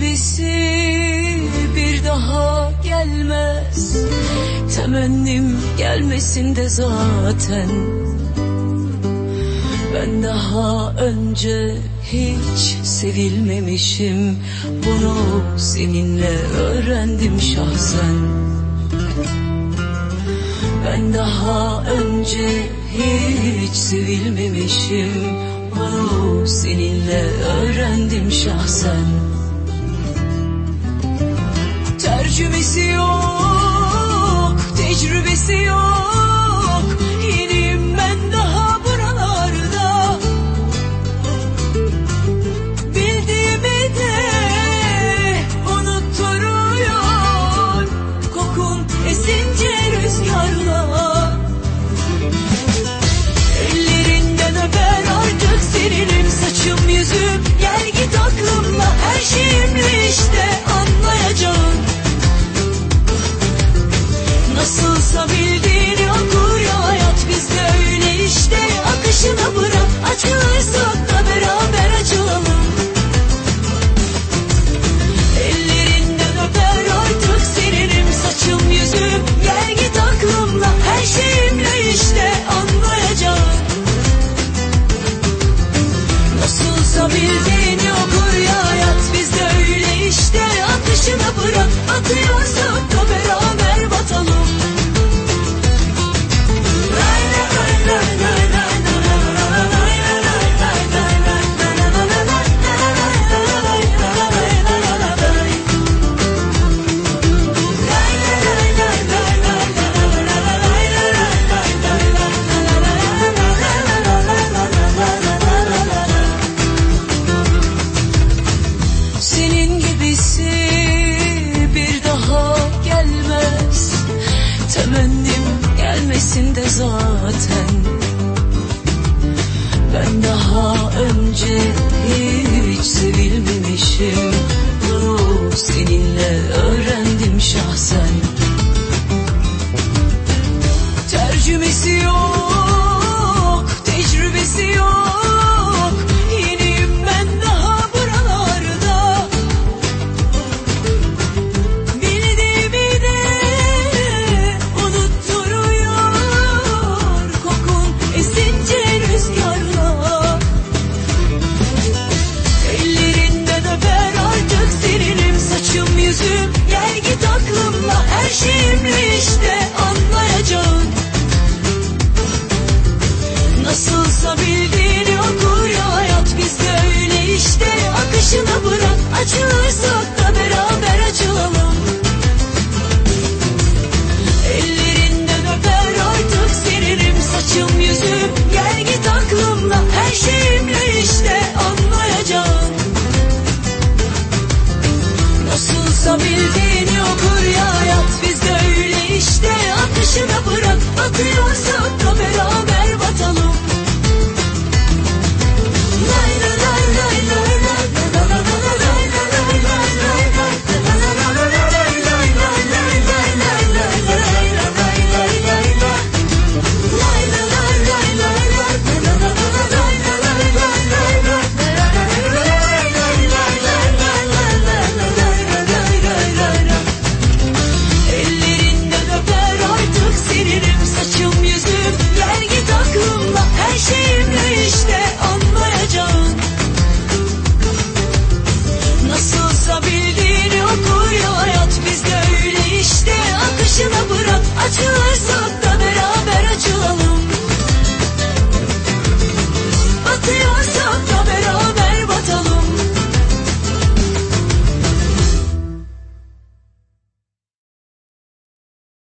gibisi bir daha gelmez. Temennim gelmesin de zaten. Ben daha önce hiç sevilmemişim. Bunu seninle öğrendim şahsen. Ben daha önce hiç sevilmemişim. Bunu seninle öğrendim şahsen. see you. seninle öğrendim şahsen. Tercümesi yok. şimdi. 手を止めろ。